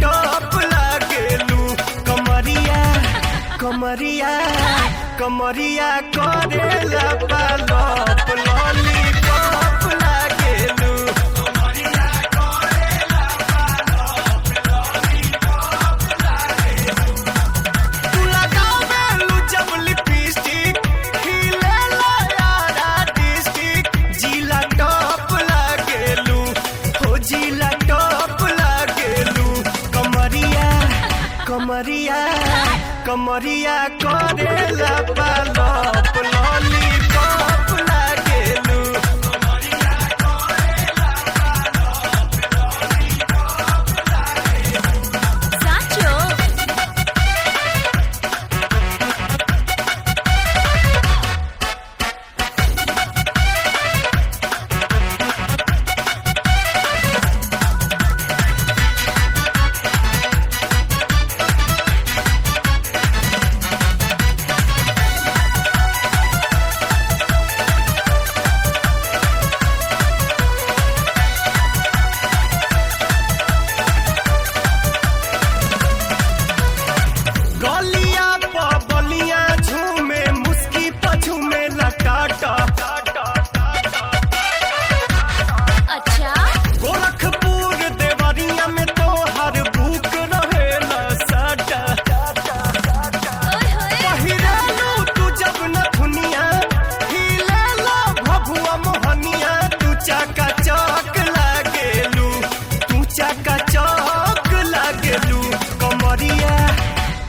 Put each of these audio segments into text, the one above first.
Top लागेलू कमरिया कमरिया कमरिया करेला कमरिया कमरिया करेला पालो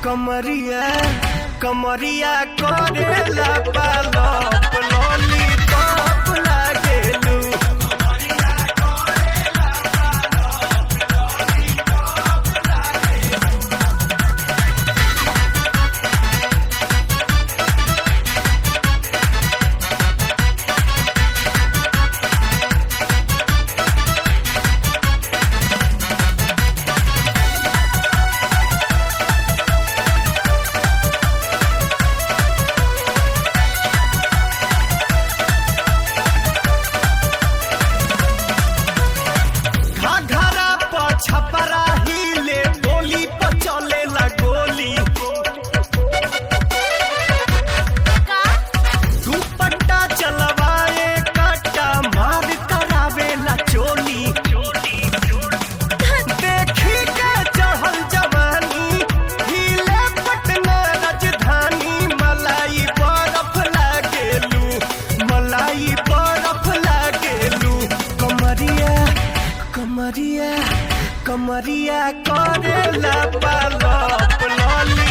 कमरिया कमरिया करेला पालो। छपरा মরিয়া করে লাপালপ ললি